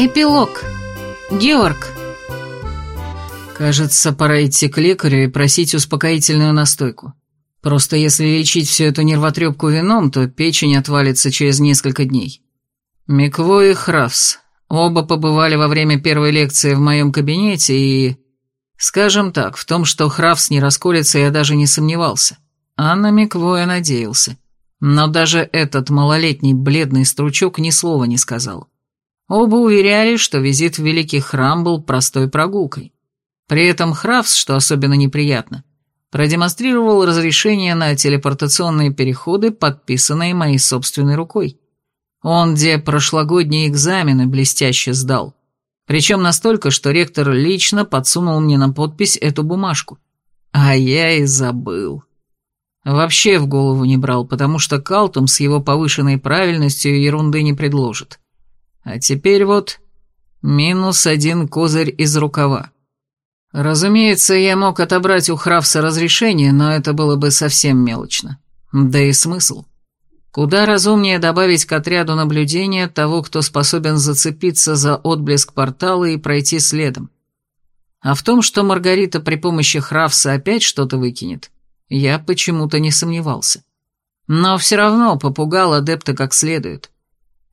Эпилог. Георг. Кажется, пора идти к лекарю и просить успокоительную настойку. Просто если лечить всю эту нервотрепку вином, то печень отвалится через несколько дней. Микво и Хравс. Оба побывали во время первой лекции в моем кабинете и... Скажем так, в том, что Хравс не расколется, я даже не сомневался. А на Микво я надеялся. Но даже этот малолетний бледный стручок ни слова не сказал. Оба уверяли, что визит в Великий Храм был простой прогулкой. При этом Хравс, что особенно неприятно, продемонстрировал разрешение на телепортационные переходы, подписанные моей собственной рукой. Он где прошлогодние экзамены блестяще сдал. Причем настолько, что ректор лично подсунул мне на подпись эту бумажку. А я и забыл. Вообще в голову не брал, потому что Калтум с его повышенной правильностью ерунды не предложит. А теперь вот минус один козырь из рукава. Разумеется, я мог отобрать у Хравса разрешение, но это было бы совсем мелочно. Да и смысл. Куда разумнее добавить к отряду наблюдения того, кто способен зацепиться за отблеск портала и пройти следом. А в том, что Маргарита при помощи Хравса опять что-то выкинет, я почему-то не сомневался. Но все равно попугал адепта как следует.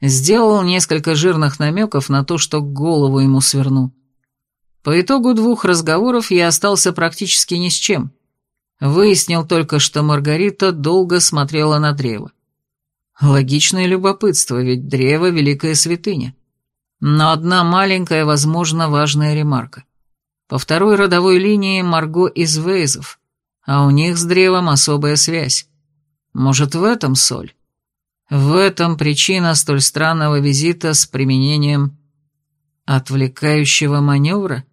Сделал несколько жирных намеков на то, что голову ему сверну. По итогу двух разговоров я остался практически ни с чем. Выяснил только, что Маргарита долго смотрела на древо. Логичное любопытство, ведь древо — великая святыня. Но одна маленькая, возможно, важная ремарка. По второй родовой линии Марго из Вейзов, а у них с древом особая связь. Может, в этом соль? В этом причина столь странного визита с применением отвлекающего маневра?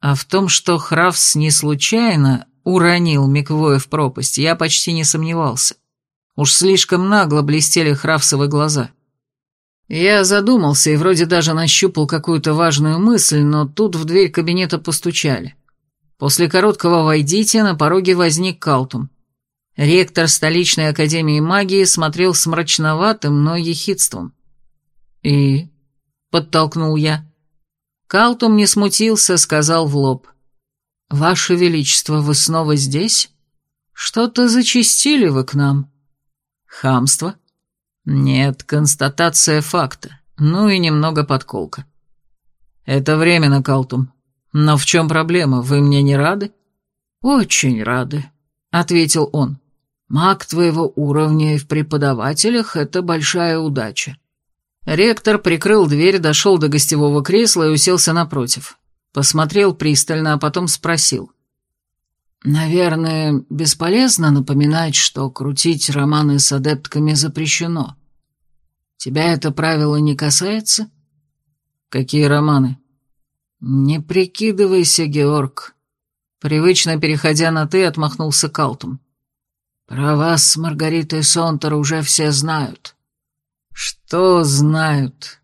А в том, что Хравс не случайно уронил Миквоя в пропасть, я почти не сомневался. Уж слишком нагло блестели Хравсовы глаза. Я задумался и вроде даже нащупал какую-то важную мысль, но тут в дверь кабинета постучали. После короткого «войдите» на пороге возник Калтум. Ректор столичной академии магии смотрел с мрачноватым, но ехидством. «И?» — подтолкнул я. Калтум не смутился, сказал в лоб. «Ваше Величество, вы снова здесь? Что-то зачистили вы к нам». «Хамство?» «Нет, констатация факта, ну и немного подколка». «Это временно, Калтум. Но в чем проблема, вы мне не рады?» «Очень рады», — ответил он. «Маг твоего уровня и в преподавателях — это большая удача. Ректор прикрыл дверь, дошел до гостевого кресла и уселся напротив. Посмотрел пристально, а потом спросил. «Наверное, бесполезно напоминать, что крутить романы с адептками запрещено. Тебя это правило не касается?» «Какие романы?» «Не прикидывайся, Георг». Привычно переходя на «ты», отмахнулся Калтум. «Про вас с Маргаритой Сонтер уже все знают. «Что знают?»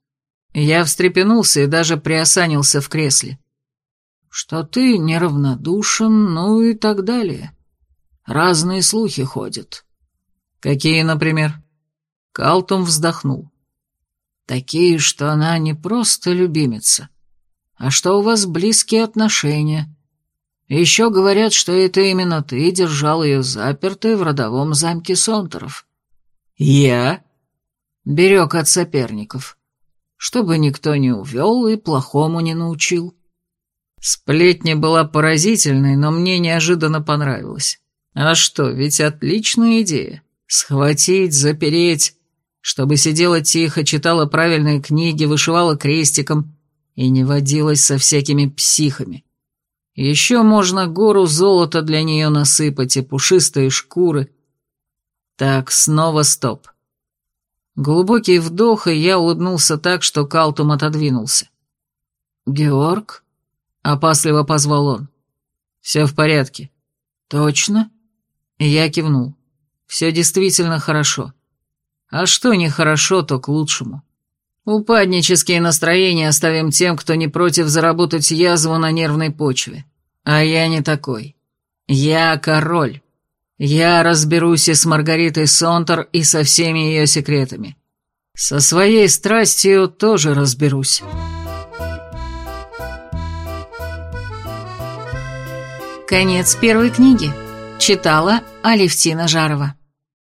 Я встрепенулся и даже приосанился в кресле. «Что ты неравнодушен, ну и так далее. Разные слухи ходят». «Какие, например?» Калтум вздохнул. «Такие, что она не просто любимица, а что у вас близкие отношения. Еще говорят, что это именно ты держал ее запертой в родовом замке Сонтеров». «Я?» Берег от соперников. Чтобы никто не увел и плохому не научил. Сплетня была поразительной, но мне неожиданно понравилась. А что, ведь отличная идея. Схватить, запереть, чтобы сидела тихо, читала правильные книги, вышивала крестиком и не водилась со всякими психами. Еще можно гору золота для нее насыпать и пушистые шкуры. Так, снова стоп. Глубокий вдох, и я улыбнулся так, что Калтум отодвинулся. «Георг?» — опасливо позвал он. «Все в порядке». «Точно?» Я кивнул. «Все действительно хорошо. А что нехорошо, то к лучшему. Упаднические настроения оставим тем, кто не против заработать язву на нервной почве. А я не такой. Я король. Я разберусь и с Маргаритой Сонтер, и со всеми ее секретами. Со своей страстью тоже разберусь. Конец первой книги. Читала Алевтина Жарова.